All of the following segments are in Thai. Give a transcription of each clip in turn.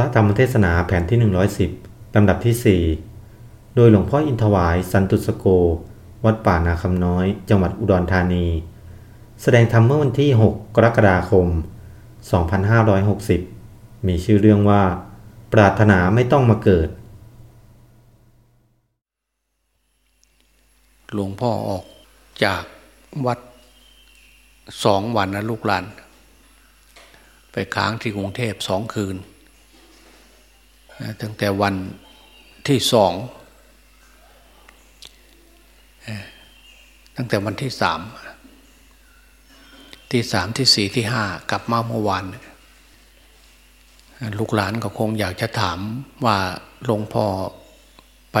ระธรรมเทศนาแผ่นที่ 110 ลำดับที่ 4 โดยหลวงพ่ออินทวาย สันตุสโก วัดป่านาคำน้อย จังหวัดอุดรธานี แสดงธรรมเมื่อวันที่ 6 กรกฎาคม 2560 มีชื่อเรื่องว่า ปรารถนาไม่ต้องมาเกิด หลวงพ่อออกจากวัดสองวันนะลูกหลานไปค้างที่กรุงเทพสองคืน ตั้งแต่วันที่สอง ตั้งแต่วันที่สาม ที่สามที่สี่ที่ห้ากลับมาเมื่อวานลูกหลานก็คงอยากจะถามว่าหลวงพ่อไป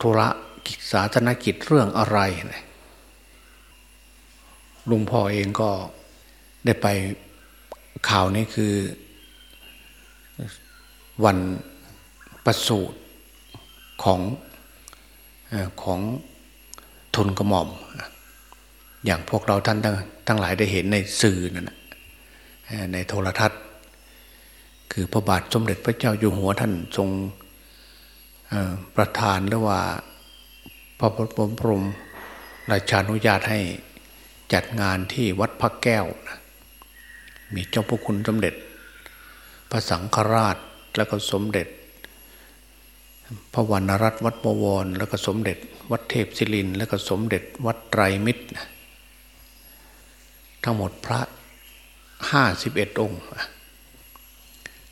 ธุระกิจสาธารณกิจเรื่องอะไรนะลุงพ่อเองก็ได้ไปข่าวนี้คือวัน ประสูติของของทุนกระหม่อม อย่างพวกเราท่านทั้งหลายได้เห็นในสื่อนั่นในโทรทัศน์ คือพระบาทสมเด็จพระเจ้าอยู่หัวท่านทรงประทานหรือว่าพระบรมราชานุญาตให้จัดงานที่วัดพระแก้วนะมีเจ้าพระคุณสมเด็จ พระสังฆราชแล้วก็สมเด็จ พระวรรณรัตน์วัดบวร แล้วก็สมเด็จ วัดเทพศิริน แล้วก็สมเด็จวัดไตรมิตร ทั้งหมดพระห้าสิบเอ็ดองค์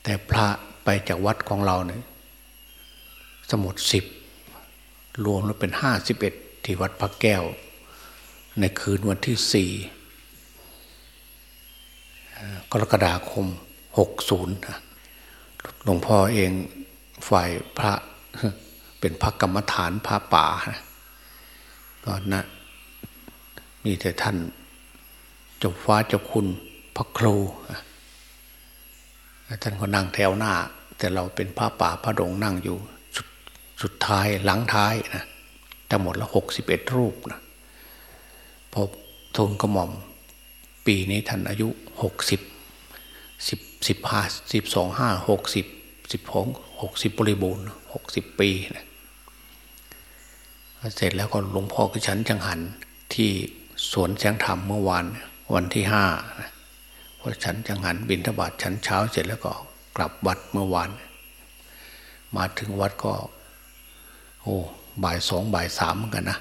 แต่พระไปจากวัดของเราเนี่ยสมุดสิบรวมแล้วเป็นห้าสิบเอ็ดที่วัดพระแก้ว ในคืนวันที่สี่กรกฎาคมหกศูนย์หลวงพ่อเองฝ่ายพระ เป็นพระกรรมฐานพระป่าก็นะมีแต่ท่านเจ้าฟ้าเจ้าคุณพระครูท่านก็นั่งแถวหน้า แต่เราเป็นพระป่าพระดงนั่งอยู่สสุดท้ายหลังท้ายนะทั้งหมดละหกสิบเอ็ดรูปนะพบทูลกระหม่อม ปีนี้ท่านอายุหกสิบสิบสิบห้าสิบสองห้าหกสิบสิบหกหกสิบบริบูรณ์ หกสิบปีนะเสร็จแล้วก็หลวงพ่อก็ฉันจังหันที่สวนแสงธรรมเมื่อวานวันที่ห้าพอฉันจังหันบินทบาทฉันเช้าเสร็จแล้วก็กลับวัดเมื่อวาน มาถึงวัดก็ โอ้บ่ายสองบ่ายสามเหมือนกันนะ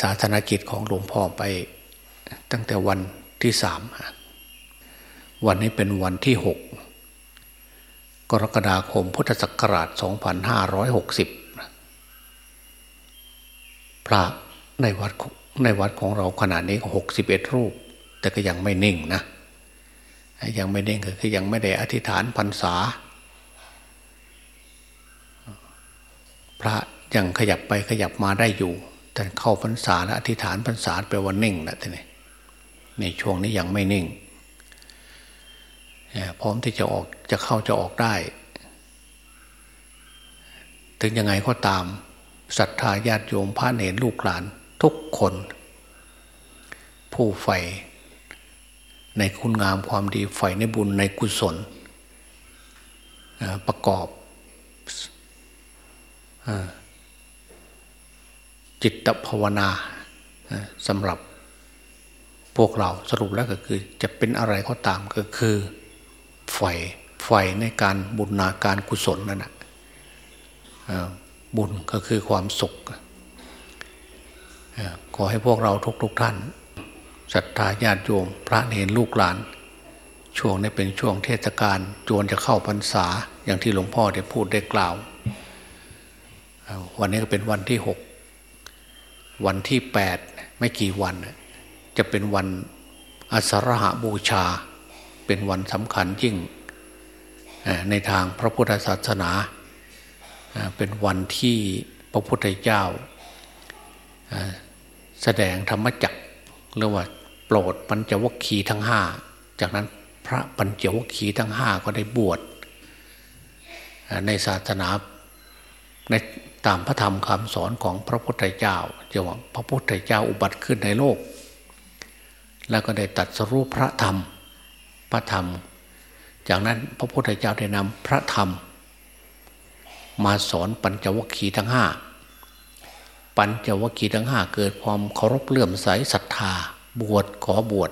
ศาสนากิจของหลวงพ่อไปตั้งแต่วันที่สามวันนี้เป็นวันที่หก กรกฎาคมพุทธศักราช 2560 พระในวัดในวัดของเราขนาดนี้ก็61 รูป แต่ก็ยังไม่นิ่งนะ ยังไม่นิ่งคือยังไม่ได้อธิษฐานพรรษา พระยังขยับไปขยับมาได้อยู่ แต่เข้าพรรษาและอธิษฐานพรรษาแปว่านิ่งนะท่านนี่ในช่วงนี้ยังไม่นิ่ง พร้อมที่จะออกจะเข้าจะออกได้ ถึงยังไงก็ตามศรัทธาญาติโยมพระเนรลูกหลานทุกคน ผู้ใฝ่ในคุณงามความดีใฝ่ในบุญในกุศล ประกอบจิตภาวนาสำหรับพวกเราสรุปแล้วก็คือจะเป็นอะไรก็ตามก็คือ ไฟไฟในการบุญนาการกุศลนั่นแหะบุญก็คือความสุขขอให้พวกเราทุกๆทท่านศรัทธาญาติโยม พระเนรลูกหลาน ช่วงนี้เป็นช่วงเทศกาลจวนจะเข้าพรรษาอย่างที่หลวงพ่อได้พูดได้กล่าว วันนี้ก็เป็นวันที่หกวันที่แปดไม่กี่วัน จะเป็นวันอัสรหาบูชา เป็นวันสำคัญยิ่งในทางพระพุทธศาสนา เป็นวันที่พระพุทธเจ้า แสดงธรรมจักรเรียกว่าโปรดปัญจวัคคีย์ทั้งห้าจากนั้นพระปัญจวัคคีย์ทั้งห้าก็ได้บวชในศาสนาในตามพระธรรมคำสอนของพระพุทธเจ้าเจ้าว่าพระพุทธเจ้าอุบัติขึ้นในโลก แล้วก็ได้ตัดสรุปพระธรรม พระธรรม จากนั้นพระพุทธเจ้าได้นำพระธรรม มาสอนปัญจวัคคีย์ทั้งห้าปัญจวัคคีย์ทั้งห้าเกิดความเคารพเลื่อมใสศรัทธา บวชขอบวช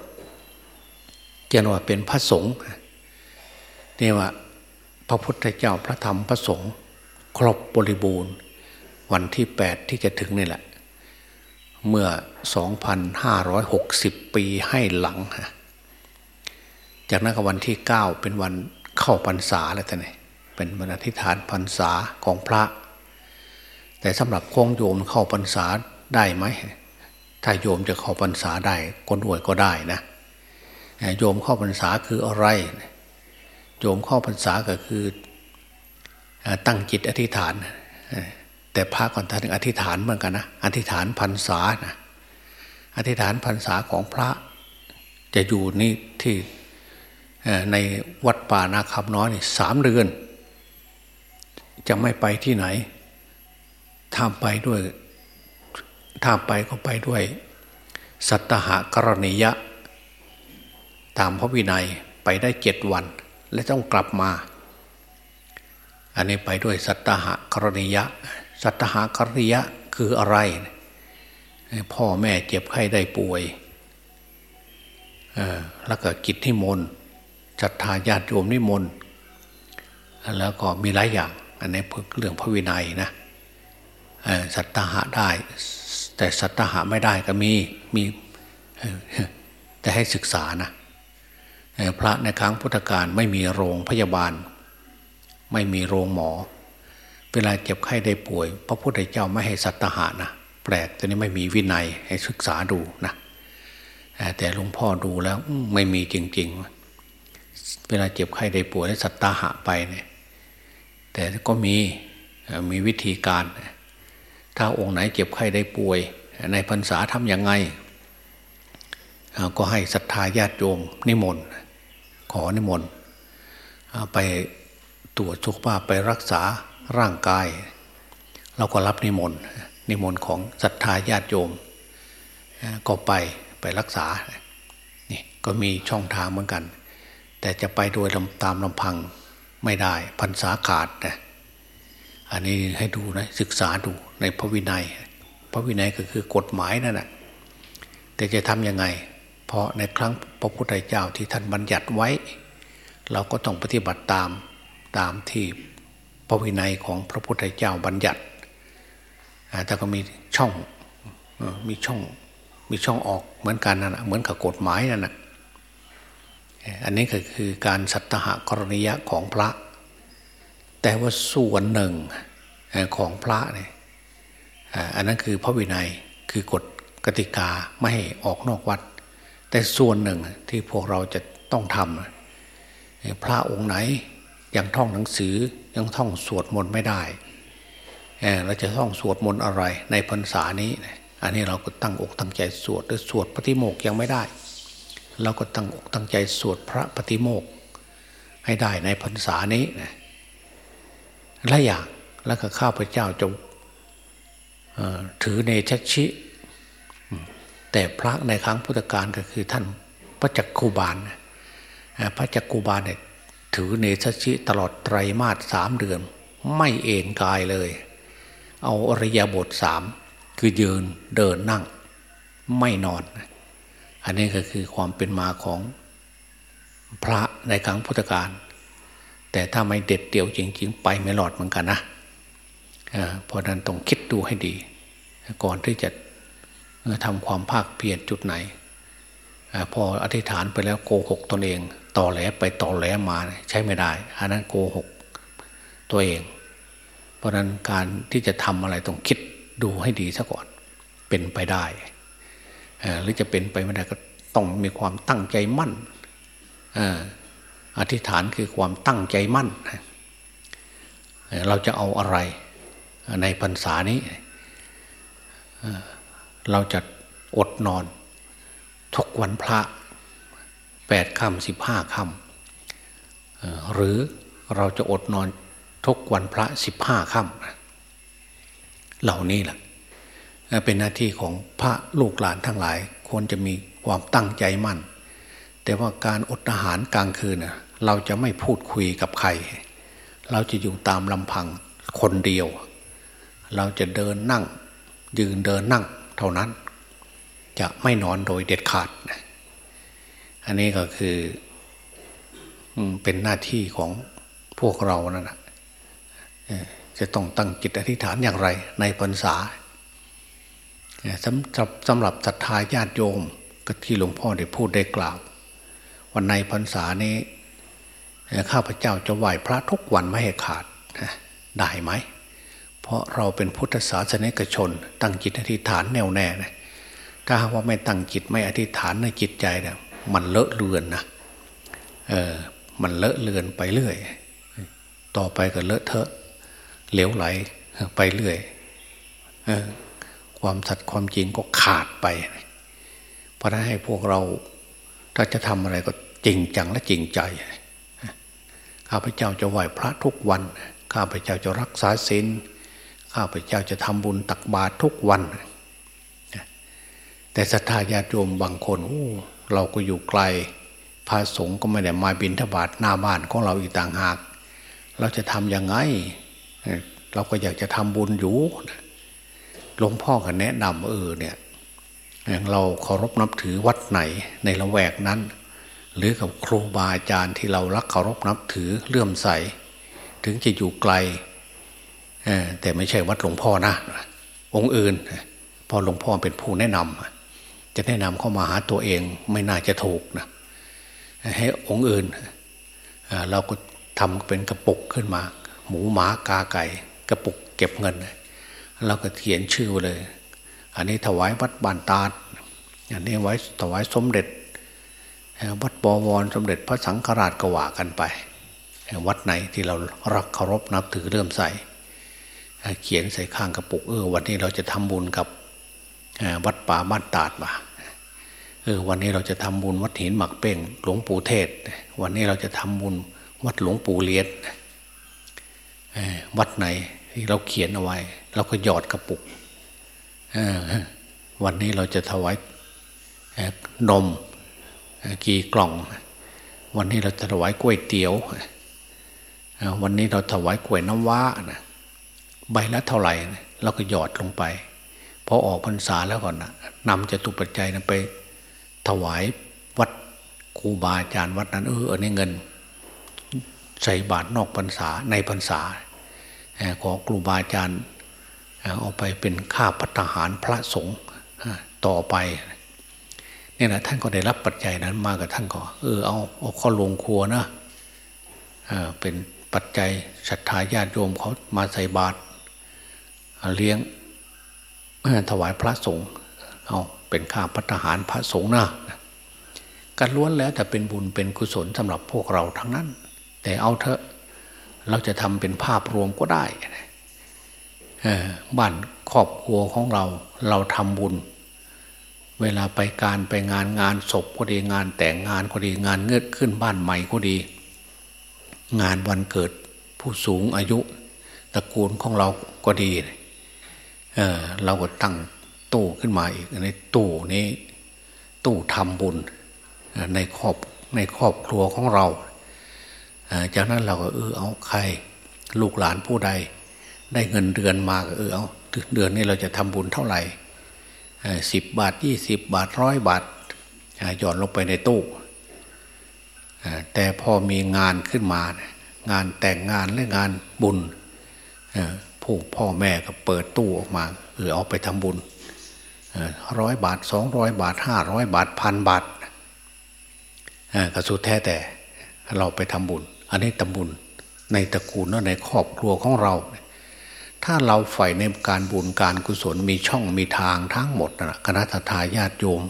เจนว่าเป็นพระสงฆ์นี่ว่าพระพุทธเจ้าพระธรรมพระสงฆ์ครบบริบูรณ์ วันที่แปดที่จะถึงนี่แหละ เมื่อ 2,560 ปีให้หลัง จากนั้นก็วันที่เก้าเป็นวันเข้าพรรษาแล้วท่านเป็นวันอธิษฐานพรรษาของพระ แต่สำหรับโค้งโยมเข้าพรรษาได้ไหมถ้าโยมจะเข้าพรรษาได้คนรวยก็ได้นะโยมเข้าพรรษาคืออะไรโยมเข้าพรรษาก็คือตั้งจิตอธิษฐาน แต่พระก่อนท่านอธิษฐานเหมือนกันนะอธิษฐานพรรษานะอธิษฐานพรรษาของพระ จะอยู่นี่ที่ ในวัดป่านาคำน้อยสามเดือน จะไม่ไปที่ไหนถ้าไปด้วยถ้าไปก็ไปด้วย สัตหกรณียะ ตามพระวินัยไปได้เจ็ดวัน และต้องกลับมา อันนี้ไปด้วยสัตหกรณียะ สัตหกรณียะคืออะไร พ่อแม่เจ็บไข้ได้ป่วยแล้วก็กิจที่มน จัตตาญาติโยมนิมนต์แล้วก็มีหลายอย่าง อันนี้เรื่องพระวินัยนะสัตตหะได้ แต่สัตตหะไม่ได้ก็มีมีแต่ให้ศึกษานะพระในครั้งพุทธกาลไม่มีโรงพยาบาล ไม่มีโรงหมอ เวลาเจ็บไข้ได้ป่วย พระพุทธเจ้าไม่ให้สัตหะนะแปลกแต่นี้ไม่มีวินัยให้ศึกษาดูนะแต่หลวงพ่อดูแล้วไม่มีจริง ๆ เวลาเจ็บไข้ได้ป่วยได้สัตตหะไปเนี่ยแต่ก็มีมีวิธีการ ถ้าองค์ไหนเจ็บไข้ได้ป่วย ในพรรษาทำยังไง ก็ให้ศรัทธาญาติโยมนิมนต์ขอนิมนต์ไปตรวจสุขภาพไปรักษาร่างกาย เราก็รับนิมนต์นิมนต์ของศรัทธาญาติโยม ก็ไปไปรักษานี่ก็มีช่องทางเหมือนกัน แต่จะไปโดยตามลำพังไม่ได้พรรษาขาดนะอันนี้ให้ดูนะศึกษาดูในพระวินัย พระวินัยก็คือกฎหมายนั่นแหละแต่จะทำยังไง เพราะในครั้งพระพุทธเจ้าที่ท่านบัญญัติไว้ เราก็ต้องปฏิบัติตามตามที่พระวินัยของพระพุทธเจ้าบัญญัติแต่ก็มีช่องมีช่องมีช่องออกเหมือนกันนะเหมือนกับกฎหมายนั่นแนะ อันนี้ก็คือการสัตหกรณียะของพระ แต่ว่าส่วนหนึ่งของพระเนี่ยอันนั้นคือพระวินัยคือกฎกติกาไม่ให้ออกนอกวัด แต่ส่วนหนึ่งที่พวกเราจะต้องทำพระองค์ไหนยังท่องหนังสือยังท่องสวดมนต์ไม่ได้เราจะท่องสวดมนต์อะไรในพรรษานี้ อันนี้เราก็ตั้งอกตั้งใจสวดหรือสวดปฏิโมกยังไม่ได้ เราก็ตั้งอกตั้งใจสวดพระปฏิโมกให้ได้ในพรรษานี้นะหลายอย่างแล้วก็ข้าพเจ้าจะถือเนชชิ แต่พระในครั้งพุทธกาลก็คือท่านพระจักคูบาลพระจักคูบาลเนี่ยถือเนชชิตลอดไตรมาสสามเดือน ไม่เอนกายเลย เอาอริยบทสามคือยืนเดินนั่งไม่นอน อันนี้ก็คือความเป็นมาของพระในครั้งพุทธกาลแต่ถ้าไม่เด็ดเดี่ยวจริง ๆ ไปไม่หลอดเหมือนกันนะเพราะนั้นต้องคิดดูให้ดี ก่อนที่จะทำความภาคเพียรจุดไหนพออธิษฐานไปแล้วโกหกตนเองต่อแหลไปต่อแหลมาใช้ไม่ได้ อันนั้นโกหกตัวเอง เพราะนั้นการที่จะทำอะไรต้องคิดดูให้ดีซะก่อนเป็นไปได้ หรือจะเป็นไปไม่ได้ก็ต้องมีความตั้งใจมั่นอธิษฐานคือความตั้งใจมั่น เราจะเอาอะไรในพรรษานี้ เราจะอดนอน ทุกวันพระแปดค่ำสิบห้าค่ำหรือเราจะอดนอนทุกวันพระสิบห้าค่ำเหล่านี้แหละ เป็นหน้าที่ของพระลูกหลานทั้งหลาย ควรจะมีความตั้งใจมั่น แต่ว่าการอดอาหารกลางคืนเราจะไม่พูดคุยกับใคร เราจะอยู่ตามลำพังคนเดียว เราจะเดินนั่ง ยืนเดินนั่งเท่านั้น จะไม่นอนโดยเด็ดขาด อันนี้ก็คือเป็นหน้าที่ของพวกเรานั่นแหะจะต้องตั้งจิตอธิษฐานอย่างไรในพรรษา สำหรับสำหรับศรัทธาญาติโยมก็ที่หลวงพ่อได้พูดได้กล่าว วันในพรรษานี้ข้าพเจ้าจะไหว้พระทุกวันไม่ให้ขาดได้ไหม เพราะเราเป็นพุทธศาสนิกชน ตั้งจิตอธิษฐานแน่วแน่นะถ้าว่าไม่ตั้งจิตไม่อธิษฐานในจิตใจเนี่ยมันเลอะเลือนนะเออมันเลอะเลือนไปเรื่อย ต่อไปก็เลอะเทอะเหลวไหลไปเรื่อย เออ ความสัตย์ความจริงก็ขาดไป เพราะนั้นให้พวกเราถ้าจะทำอะไรก็จริงจังและจริงใจ ข้าพเจ้าจะไหว้พระทุกวัน ข้าพเจ้าจะรักษาศีล ข้าพเจ้าจะทำบุญตักบาตรทุกวัน แต่ศรัทธาญาติโยมบางคนเราก็อยู่ไกล พระสงฆ์ก็ไม่ได้มาบินทบาทหน้าบ้านของเราอีกต่างหาก เราจะทำยังไง เราก็อยากจะทำบุญอยู่ หลวงพ่อก็แนะนำเออเนี่ยอย่างเราเคารพนับถือวัดไหนในละแวกนั้น หรือกับครูบาอาจารย์ที่เรารักเคารพนับถือเลื่อมใส ถึงจะอยู่ไกลแต่ไม่ใช่วัดหลวงพ่อนะ องค์อื่นพอหลวงพ่อเป็นผู้แนะนำจะแนะนำเข้ามาหาตัวเองไม่น่าจะถูกนะให้องค์อื่นเราก็ทำเป็นกระปุกขึ้นมา หมูหมากาไก่ กระปุกเก็บเงิน เราก็เขียนชื่อเลย อันนี้ถวายวัดบานตาดอันนี้ไว้ถวายสมเด็จ วัดบวรสมเด็จพระสังฆราชกว่ากันไป วัดไหนที่เรารักเคารพนับถือเริ่มใส่เขียนใส่ข้างกระปุกเออวันนี้เราจะทำบุญกับวัดป่าบ้านตาดมาเออวันนี้เราจะทำบุญวัดหินหมักเป้งหลวงปู่เทศ วันนี้เราจะทำบุญวัดหลวงปู่เลียนวัดไหนที่เราเขียนเอาไว้ เราก็หยอดกระปุกวันนี้เราจะถวายนมกี่กล่อง วันนี้เราจะถวายกล้วยเตี๋ยว วันนี้เราถวายกล้วยน้ำว้านะใบละเท่าไหร่เราก็หยอดลงไปพอออกพรรษาแล้วก่อนนะนำจะตุปัจจัยนะไป ถวายวัดครูบาอาจารย์วัดนั้นเออในเงิน ใส่บาทนอกพรรษาในพรรษาขอครูบาอาจารย์ เอาไปเป็นค่าพัฒหารพระสงฆ์ต่อไปเนี่ยนะท่านก็ได้รับปัจจัยนั้นมากับท่านก็เออเอาเอาข้อลงครัวนะเป็นปัจจัยศรัทธาญาติโยมเขามาใส่บาตรเลี้ยงถวายพระสงฆ์เอาเป็นค่าพัฒหารพระสงฆ์นะการล้วนแล้วแต่เป็นบุญเป็นกุศลสำหรับพวกเราทั้งนั้น แต่เอาเถอะเราจะทำเป็นภาพรวมก็ได้ บ้านครอบครัวของเราเราทำบุญ เวลาไปการไปงานงานศพก็ดีงานแต่งงานก็ดีงานเงือขึ้นบ้านใหม่ก็ดี งานวันเกิดผู้สูงอายุตระกูลของเราก็ดีเเราก็ตั้งตู้ขึ้นมาอีกในตู้นี้ ตู้ทำบุญในครอบในครอบครัวของเรา จากนั้นเราก็เออเอาใคร ลูกหลานผู้ใด ได้เงินเดือนมาเออเอาเดือนนี้เราจะทำบุญเท่าไหร่สิบบาทยี่สิบบาทร้อยบาทหย่อนลงไปในตู้แต่พอมีงานขึ้นมา งานแต่งงานและงานบุญผู้พ่อแม่ก็เปิดตู้ออกมาเออเอาไปทำบุญร้อยบาทสองร้อยบาทห้าร้อยบาทพันบาทกระสุดแท้แต่เราไปทำบุญ อันนี้ทำบุญในตระกูลและในครอบครัวของเรา ถ้าเราใฝ่ในการบุญการกุศลมีช่องมีทางทั้งหมดนะคณะทาญาติโยม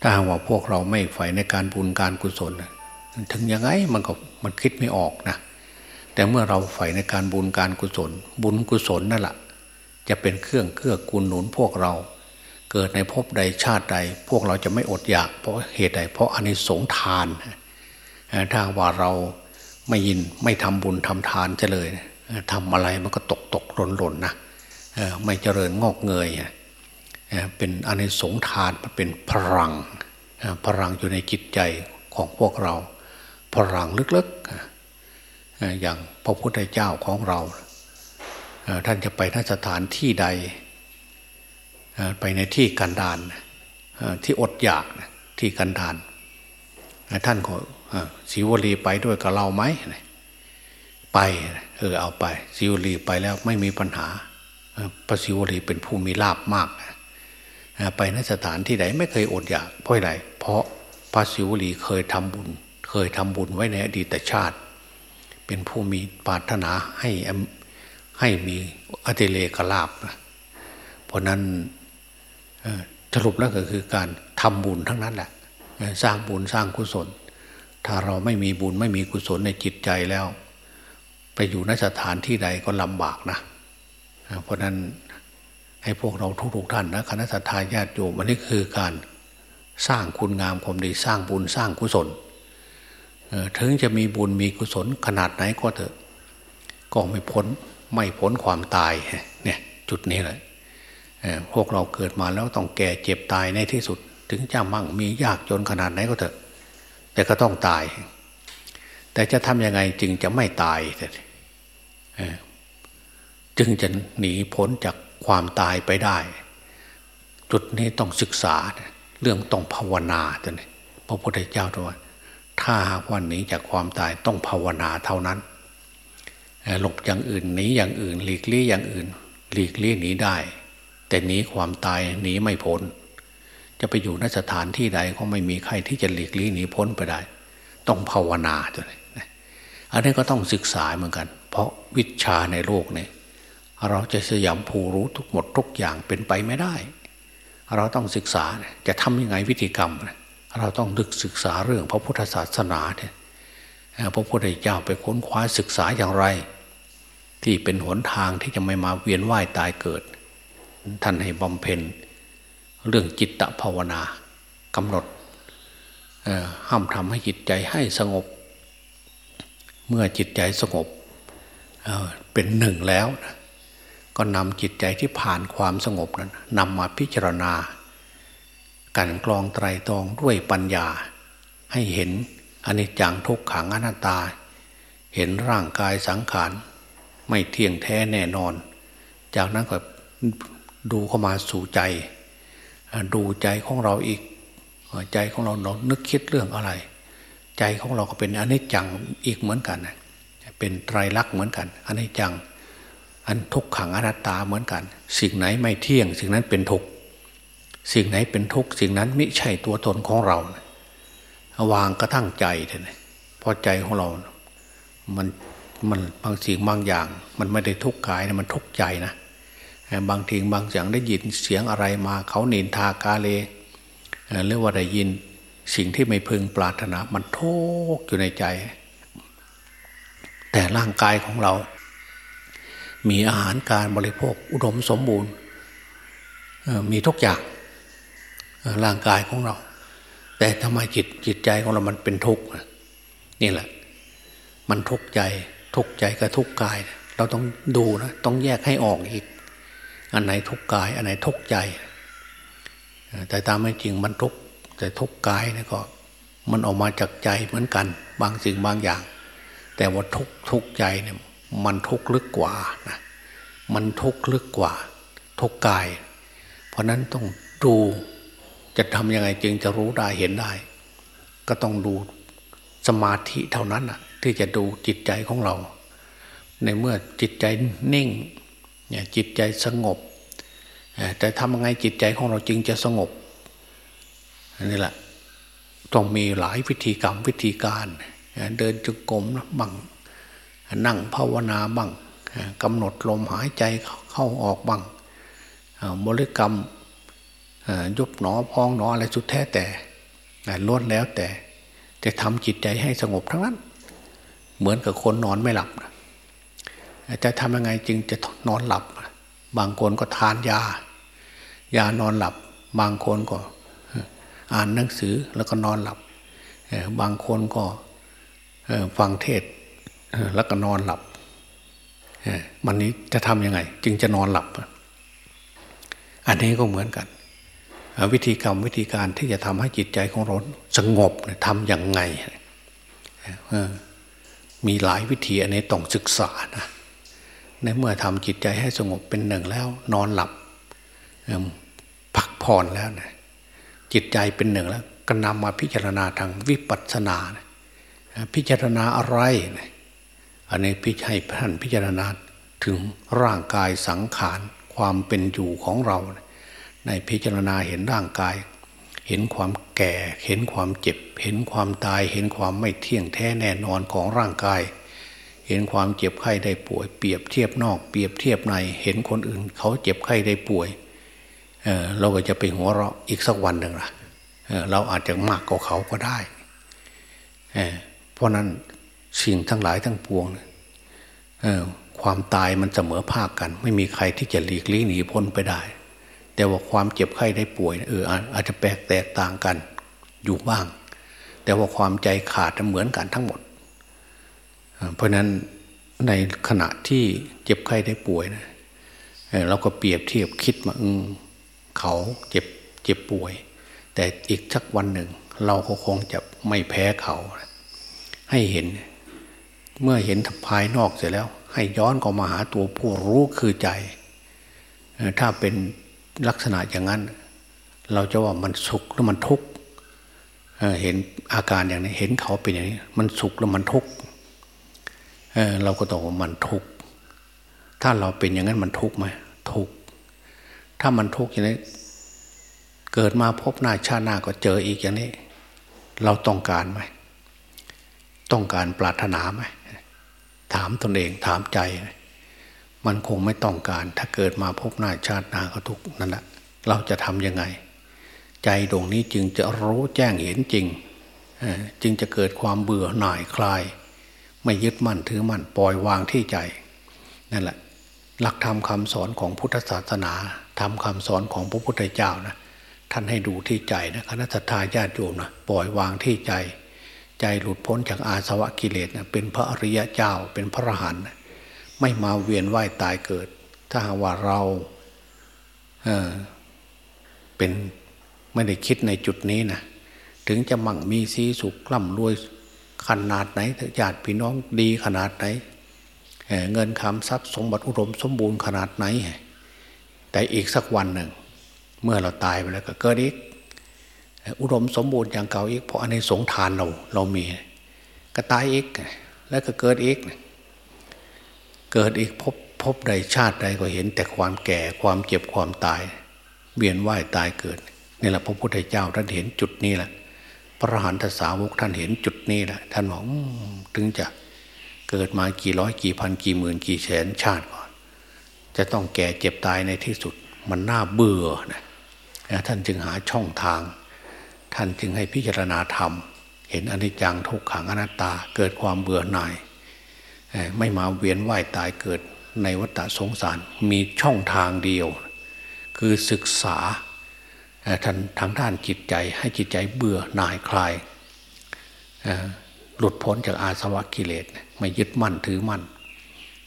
ถ้าหากว่าพวกเราไม่ใฝ่ในการบุญการกุศลถึงยังไงมันก็มันคิดไม่ออกนะแต่เมื่อเราใฝ่ในการบุญการกุศล บุญกุศลนั่นแหละจะเป็นเครื่องเกื้อกูลหนุนพวกเรา เกิดในภพใดชาติใด พวกเราจะไม่อดอยาก เพราะเหตุใดเพราะอันนี้สงทานถ้าว่าเราไม่ยินไม่ทำบุญทำทานจะเลย ทำอะไรมันก็ตกตกหล่นหล่นนะไม่เจริญงอกเงยเป็นอันิสงทานเป็นพลังพลังอยู่ในจิตใจของพวกเรา พลังลึกๆอย่างพระพุทธเจ้าของเรา ท่านจะไปนสถานที่ใด ไปในที่กันดานที่อดอยากที่กันดานท่านก็ศิวลีไปด้วยกับเราไหมไป ออเอาไปศิวลีไปแล้วไม่มีปัญหาพระศิวลีเป็นผู้มีลาบมาก ไปนสถานที่ไหนไม่เคยอดอยากเพราะอะไรเพราะพระศิวลีเคยทำบุญ เคยทำบุญไว้ในอดีตชาติ เป็นผู้มีปรารถนาให้ให้มีอติเลกลาบเพราะนั้นสรุปแล้วก็คือการทำบุญทั้งนั้นแหละสร้างบุญสร้างกุศล ถ้าเราไม่มีบุญไม่มีกุศลในจิตใจแล้ว ไปอยู่นสถานที่ใดก็ลำบากนะ เพราะนั้นให้พวกเราทุกๆท่านนะคณะสัตยาญาติโยมอันนี้คือการสร้างคุณงามความดีสร้างบุญสร้างกุศลถึงจะมีบุญมีกุศลขนาดไหนก็เถอะ ก็ไม่พ้นไม่พ้นความตายเนี่ยจุดนี้แหละพวกเราเกิดมาแล้วต้องแก่เจ็บตายในที่สุด ถึงจะมั่งมียากจนขนาดไหนก็เถอะ แต่ก็ต้องตาย แต่จะทำยังไงจึงจะไม่ตาย จึงจะหนีพ้นจากความตายไปได้ จุดนี้ต้องศึกษาเรื่องต้องภาวนาแต่พระพุทธเจ้าตัวถ้าหากวันนี้จากความตายต้องภาวนาเท่านั้นหลบอย่างอื่นหนีอย่างอื่น หลีกเลี่ยอย่างอื่น หลีกเลี่ยหนีได้ แต่หนีความตายหนีไม่พ้น จะไปอยู่นสถานที่ใดก็ไม่มีใครที่จะหลีกเลี่ยหนีพ้นไปได้ ต้องภาวนาตัวนี้อันนี้ก็ต้องศึกษาเหมือนกัน เพราะวิชาในโลกเนี่ยเราจะสยามภูรู้ทุกหมดทุกอย่างเป็นไปไม่ได้ เราต้องศึกษาจะทำยังไงวิธีกรรม เราต้องดึกศึกษาเรื่องพระพุทธศาสนาเนี่ยพระพุทธเจ้าไปค้นคว้าศึกษาอย่างไร ที่เป็นหนทางที่จะไม่มาเวียนว่ายตายเกิด ท่านให้บำเพ็ญเรื่องจิตตภาวนากำหนดห้ามทำให้จิตใจให้สงบ เมื่อจิตใจสงบ เป็นหนึ่งแล้วนะก็นำจิตใจที่ผ่านความสงบนั้นนำมาพิจารณา การกรองไตรตรองด้วยปัญญา ให้เห็นอนิจจังทุกขังอนัตตา เห็นร่างกายสังขาร ไม่เที่ยงแท้แน่นอน จากนั้นก็ดูเข้ามาสู่ใจ ดูใจของเราอีก ใจของเราเรานึกคิดเรื่องอะไร ใจของเราก็เป็นอนิจจังอีกเหมือนกัน เป็นไตรลักษณ์เหมือนกันอันิจจัง อันทุกขังอนัตตาเหมือนกัน สิ่งไหนไม่เที่ยง สิ่งนั้นเป็นทุกสิ่งไหนเป็นทุกสิ่งนั้นไม่ใช่ตัวตนของเรา วางกระทั่งใจเถอะพอใจของเรา มันมันบางสิ่งบางอย่าง มันไม่ได้ทุกข์กายนะมันทุกข์ใจนะบางทีบางอย่างได้ยินเสียงอะไรมาเขาเนินทากาเลหรือว่าได้ยินสิ่งที่ไม่พึงปรารถนา มันทุกข์อยู่ในใจ แต่ร่างกายของเรา มีอาหารการบริโภคอุดมสมบูรณ์มีทุกอย่างร่างกายของเรา แต่ทำไมจิตจิตใจของเรามันเป็นทุกข์นี่แหละ มันทุกข์ใจทุกข์ใจกับทุกข์กาย เราต้องดูนะต้องแยกให้ออกอีก อันไหนทุกข์กาย อันไหนทุกข์ใจ แต่ตามไม่จริงมันทุกข์แต่ทุกข์กายนี่ก็มันออกมาจากใจเหมือนกัน บางสิ่งบางอย่าง แต่ว่าทุกทุกใจเนี่ยมันทุกลึกกว่านะมันทุกลึกกว่า ทุกกาย เพราะนั้นต้องดูจะทำยังไงจึงจะรู้ได้เห็นได้ ก็ต้องดูสมาธิเท่านั้นนะที่จะดูจิตใจของเรา ในเมื่อจิตใจนิ่งเนี่ยจิตใจสงบ แต่ทำยังไงจิตใจของเราจึงจะสงบอันี่แหละต้องมีหลายวิธีกรรมวิธีการเเดินจุกรมบังนั่งภาวนาบ้างกำหนดลมหายใจเข้าออกบ้างบริกรรมยุบหนอพองหนออะไรสุดแท้แต่ล้วนแล้วแต่จะทำจิตใจให้สงบทั้งนั้น เหมือนกับคนนอนไม่หลับจะทำยังไงจึงจะนอนหลับ บางคนก็ทานยา ยานอนหลับ บางคนก็อ่านหนังสือแล้วก็นอนหลับบางคนก็ ฟังเทศแล้วก็นอนหลับมันนี้จะทำยังไง จึงจะนอนหลับ อันนี้ก็เหมือนกัน วิธีกรรมวิธีการที่จะทำให้จิตใจของเราสงบทำอย่างไงมีหลายวิธีอันนี้ต้องศึกษานะในเมื่อทำจิตใจให้สงบเป็นหนึ่งแล้ว นอนหลับพักผ่อนแล้วนะจิตใจเป็นหนึ่งแล้ว ก็นำมาพิจารณาทางวิปัสสนานะ พิจารณาอะไร อันนี้พิให้ท่านพิจารณาถึงร่างกายสังขารความเป็นอยู่ของเรา ในพิจารณาเห็นร่างกาย เห็นความแก่ เห็นความเจ็บ เห็นความตาย เห็นความไม่เที่ยงแท้แน่นอนของร่างกาย เห็นความเจ็บไข้ได้ป่วย เปรียบเทียบนอก เปรียบเทียบใน เห็นคนอื่น เขาเจ็บไข้ได้ป่วยเเราก็จะไปหัวเราะอีกสักวันหนึ่งล่ะเเราอาจจะมากกว่าเขาก็ได้เเพ ราะนั้นสิ่งทั้งหลายทั้งปวงความตายมันเสมอภาคกัน ไม่มีใครที่จะหลีกลี่หนีพ้นไปได้ แต่ว่าความเจ็บไข้ได้ป่วยเอออาจจะแปลกแตกต่างกันอยู่บ้าง แต่ว่าความใจขาดเหมือนกันทั้งหมด เพราะนั้นในขณะที่เจ็บไข้ได้ป่วยนะเราก็เปรียบเทียบคิดมาอืเขาเจ็บเจ็บป่วย แต่อีกสักวันหนึ่ง เราก็คงจะไม่แพ้เขา ให้เห็น เมื่อเห็นภายนอกเสร็จแล้ว ให้ย้อนก็มาหาตัวผู้รู้คือใจ ถ้าเป็นลักษณะอย่างนั้น เราจะว่ามันสุขแล้วมันทุกข์เห็นอาการอย่างนี้เห็นเขาเป็นอย่างนี้ มันสุขแล้วมันทุกข์เราก็ต้องว่ามันทุกข์ถ้าเราเป็นอย่างนั้นมันทุกข์ไหมทุกข์ถ้ามันทุกข์อย่างนี้เกิดมาพบหน้าชาติหน้าก็เจออีกอย่างนี้ เราต้องการไหม ต้องการปรารถนาไหมถามตนเองถามใจ มันคงไม่ต้องการ ถ้าเกิดมาพบหน้าชาติหน้าก็ทุกนั่นแหละเราจะทำยังไง ใจดวงนี้จึงจะรู้แจ้งเห็นจริง จึงจะเกิดความเบื่อหน่ายคลาย ไม่ยึดมั่นถือมั่นปล่อยวางที่ใจนั่นแหละ หลักธรรมคาสอนของพุทธศาสนาทำคำสอนของพระพุทธเจ้านะท่านให้ดูที่ใจนะคณะทาญาติโยมนะปล่อยวางที่ใจ ใจหลุดพ้นจากอาสวะกิเลสนะเป็นพระอริยะเจ้าเป็นพระอรหันต์ไม่มาเวียนว่ายตายเกิด ถ้าหากว่าเราเเป็นไม่ได้คิดในจุดนี้นะถึงจะมั่งมีสีสุขกล่ำรวยขนาดไหนญาติพี่น้องดีขนาดไหนเเงินคำทรัพย์สมบัติอุดมสมบูรณ์ขนาดไหน แต่อีกสักวันหนึ่ง เมื่อเราตายไปแล้วก็เกิดอีก อุดมสมบูรณ์อย่างเก่าอีกเพราะอันนี้สงทานเราเรามีก็ตายอีก แล้วก็เกิดอีก เกิดอีกพบพบใดชาติใดก็เห็นแต่ความแก่ความเจ็บความตาย เวียนว่ายตายเกิดนี่แหละพระพุทธเจ้าท่านเห็นจุดนี้แหละ พระหันทสาวกท่านเห็นจุดนี้แหละ ท่านบอกถึงจะเกิดมากี่ร้อยกี่พันกี่หมื่นกี่แสนชาติก่อน จะต้องแก่เจ็บตายในที่สุด มันน่าเบื่อนะท่านจึงหาช่องทาง ท่านจึงให้พิจารณาธรรม เห็นอนิจจังทุกขังอนัตตาเกิดความเบื่อหน่าย ไม่มาเวียนว่ายตายเกิดในวัฏสงสารมีช่องทางเดียว คือศึกษาท่านทางด้านจิตใจให้จิตใจเบื่อหน่ายคลายหลุดพ้นจากอาสวะกิเลสไม่ยึดมั่นถือมั่น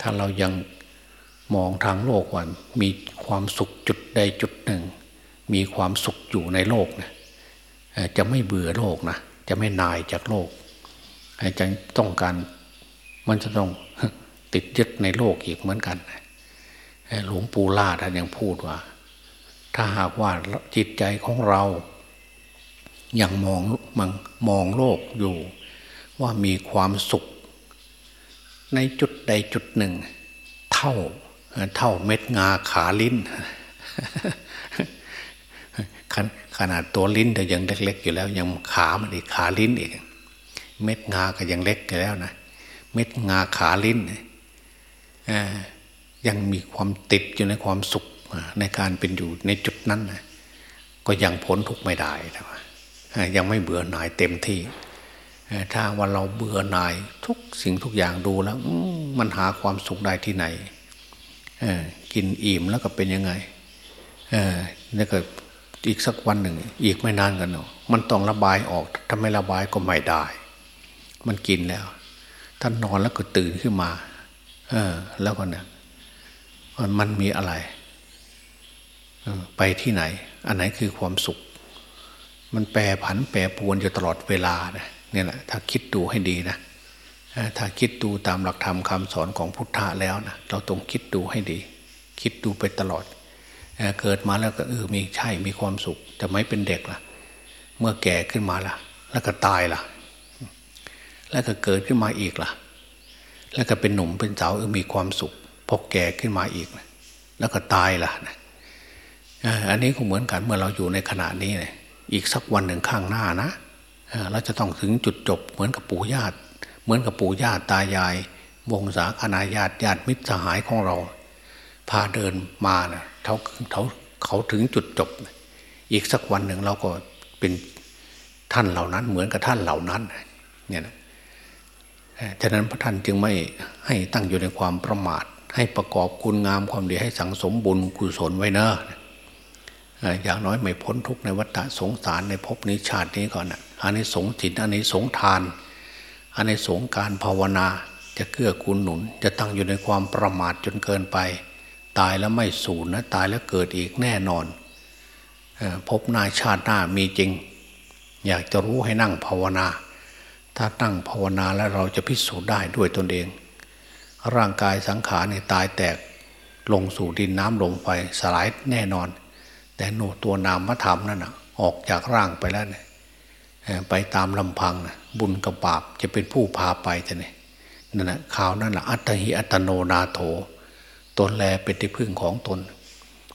ถ้าเรายังมองทางโลกว่ามีความสุขจุดใดจุดหนึ่ง มีความสุขอยู่ในโลกเนี่ย จะไม่เบื่อโลกนะจะไม่นายจากโลกจะต้องการมันจะต้องติดยึดในโลกอีกเหมือนกันหลวงปู่ล่าท่านยังพูดว่า ถ้าหากว่าจิตใจของเรา ยังมองมังมองโลกอยู่ ว่ามีความสุข ในจุดใดจุดหนึ่ง เท่าเท่าเม็ดงาขาลิ้น ขนาดตัวลิ้นแต่ยังเล็ก ๆ อยู่แล้ว ยังขามันอีกขาลิ้นอีก เม็ดงาก็ยังเล็กอยู่แล้วนะเม็ดงาขาลิ้นยังมีความติดอยู่ในความสุขในการเป็นอยู่ในจุดนั้นนะก็ยังพ้นทุกไม่ได้นะยังไม่เบื่อหน่ายเต็มที่ถ้าว่าเราเบื่อหน่ายทุกสิ่งทุกอย่างดูแล้วมันหาความสุขได้ที่ไหนกินอิ่มแล้วก็เป็นยังไงนี่ก็ อีกสักวันหนึ่ง อีกไม่นานกันเนาะมันต้องระบายออกถ้าไม่ระบายก็ไม่ได้ มันกินแล้วท่านนอนแล้วก็ตื่นขึ้นมา เออ แล้วก็เนี่ยมันมีอะไรไปที่ไหน อันไหนคือความสุข มันแปรผันแปรปวนอยู่ตลอดเวลานะเนี่ยแหละถ้าคิดดูให้ดีนะถ้าคิดดูตามหลักธรรมคาสอนของพุทธะแล้วนะเราต้องคิดดูให้ดี คิดดูไปตลอด เกิดมาแล้วก็เออมีใช่มีความสุข แต่ไม่เป็นเด็กล่ะ เมื่อแก่ขึ้นมาล่ะ แล้วก็ตายล่ะ แล้วก็เกิดขึ้นมาอีกล่ะ แล้วก็เป็นหนุ่มเป็นสาวเออมีความสุขพอแก่ขึ้นมาอีกนะแล้วก็ตายล่ะอันนี้ก็เหมือนกันเมื่อเราอยู่ในขณะนี้เนี่ยอีกสักวันหนึ่งข้างหน้านะเราจะต้องถึงจุดจบเหมือนกับปู่ญาติ เหมือนกับปู่ญาติตายาย วงศาคณาญาติญาติมิตรสหายของเรา พาเดินมานะ เขาเขาเขาถึงจุดจบ อีกสักวันหนึ่งเราก็เป็นท่านเหล่านั้น เหมือนกับท่านเหล่านั้นเนี่ยนะฉะนั้นพระท่านจึงไม่ให้ตั้งอยู่ในความประมาท ให้ประกอบคุณงามความดีให้สังสมบุญกุศลไว้เนอะอย่างน้อยไม่พ้นทุกในวัฏสงสารในภพนี้ชาตินี้ก่อนอันนี้สงสินอันนี้สงทาน อันในสงการภาวนา จะเกื้อกูลหนุน จะตั้งอยู่ในความประมาทจนเกินไป ตายแล้วไม่สูญนะตายแล้วเกิดอีกแน่นอนพบหน้าชาติหน้ามีจริง อยากจะรู้ให้นั่งภาวนา ถ้าตั้งภาวนาแล้วเราจะพิสูจน์ได้ด้วยตนเอง ร่างกายสังขารเนี่ยตายแตกลงสู่ดินน้ำลมไฟสลายแน่นอน แต่โนตัวนามธรรมนั่นนะออกจากร่างไปแล้วเนี่ยไปตามลำพังนะบุญกับบาปจะเป็นผู้พาไปจะเนี่ยนั่นแหละข่าวนั่นแหละอัตหิอัตโนนาโถ ตนแลเป็นที่พึ่งของตน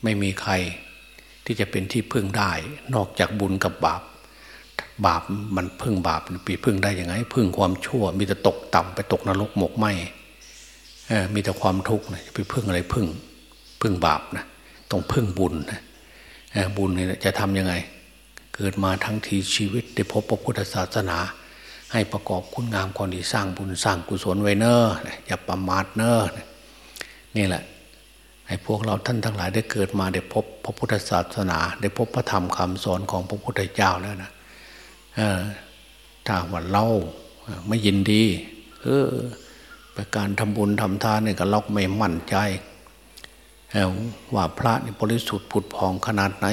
ไม่มีใครที่จะเป็นที่พึ่งได้ นอกจากบุญกับบาป บาปมันพึ่งบาปปีพึ่งได้ยังไง พึ่งความชั่ว มีแต่ตกต่ำไปตกนรกหมกไหมมีแต่ความทุกข์นะไปพึ่งอะไรพึ่ง พึ่งบาปนะต้องพึ่งบุญนะบุญนี่จะทำยังไง เกิดมาทั้งทีชีวิตได้พบพระพุทธศาสนา ให้ประกอบคุณงามความดีสร้างบุญสร้างกุศลไว้เนออย่าประมาทเนอนี่แหละ ให้พวกเราท่านทั้งหลายได้เกิดมาได้พบพระพุทธศาสนา ได้พบพระธรรมคำสอนของพระพุทธเจ้าแล้วนะถ้าว่าเราไม่ยินดี เออไปการทำบุญทำทานเนี่ยก็เราไม่มั่นใจว่าพระนี่บริสุทธิ์ผุดพองขนาดไหน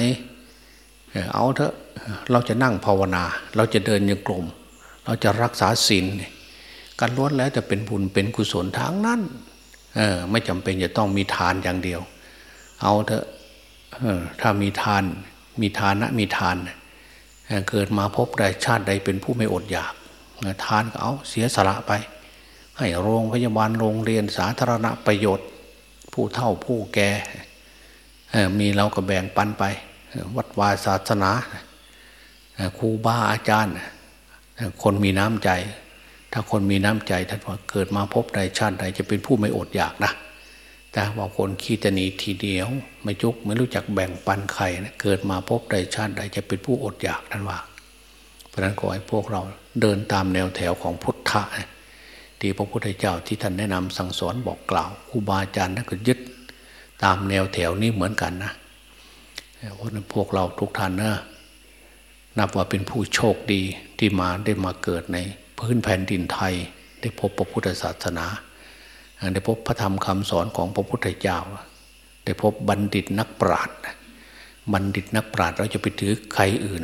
เอาเถอะเราจะนั่งภาวนา เราจะเดินยังกลม เราจะรักษาศีลการล้วนแล้วจะเป็นบุญเป็นกุศลทางนั้น เออ ไม่จำเป็นจะต้องมีทานอย่างเดียว เอาเถอะถ้ามีทาน มีทานนะมีทาน เกิดมาพบใดชาติใดเป็นผู้ไม่อดอยาก ทานก็เอาเสียสละไป ให้โรงพยาบาลโรงเรียนสาธารณประโยชน์ ผู้เฒ่าผู้แก่มีเราก็แบ่งปันไป วัดวาศาสนาครูบาอาจารย์ คนมีน้ำใจ ถ้าคนมีน้ำใจท่านว่าเกิดมาพบใดชาติใดจะเป็นผู้ไม่อดอยากนะแต่ว่าคนขี้ตนีทีเดียว ไม่จุกไม่รู้จักแบ่งปันใครนะเกิดมาพบใดชาติใดจะเป็นผู้อดอยากท่านว่า เพราะนั้นขอให้พวกเราเดินตามแนวแถวของพุทธะที่พระพุทธเจ้าที่ท่านแนะนำสั่งสอนบอกกล่าวครูบาอาจารย์นั่นก็ยึดตามแนวแถวนี้เหมือนกันนะเพราะนั้นพวกเราทุกท่านนะนับว่าเป็นผู้โชคดีที่มาได้มาเกิดใน พื้นแผ่นดินไทย ได้พบพระพุทธศาสนา ได้พบพระธรรมคำสอนของพระพุทธเจ้า ได้พบบัณฑิตนักปราชญ์บัณฑิตนักปราชญ์เราจะไปถือใครอื่น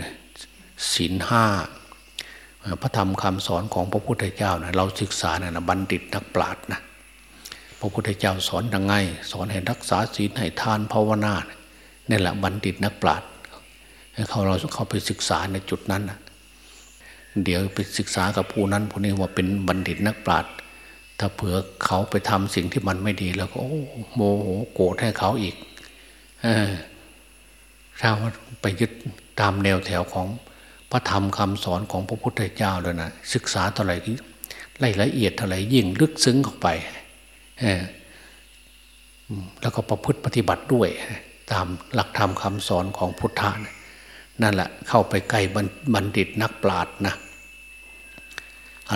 ศีลห้าพระธรรมคำสอนของพระพุทธเจ้านะเราศึกษานะนะบัณฑิตนักปราชญ์นะพระพุทธเจ้าสอนยังไง สอนให้รักษาศีลให้ทานภาวนานี่แหละบัณฑิตนักปราชญ์เขาเราเข้าไปศึกษาในจุดนั้นนะ เดี๋ยวไปศึกษากับผู้นั้นผู้นี้ว่าเป็นบัณฑิตนักปราชญ์ถ้าเผื่อเขาไปทำสิ่งที่มันไม่ดีแล้วก็โมโหโกรธให้เขาอีกถ้าว่าไปยึดตามแนวแถวของพระธรรมคำสอนของพระพุทธเจ้าแล้วนะศึกษาเท่าไหร่รายละเอียดเท่าไหร่ยิ่งลึกซึ้งเข้าไปแล้วก็ประพฤติปฏิบัติด้วย ตามหลักธรรมคำสอนของพุทธะนั่นแหละเข้าไปใกล้บัณฑิตนักปราชญ์นะ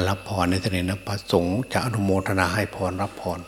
รับพรในทะเลนะพระสงฆ์จะอนุโมทนาให้พรรับพร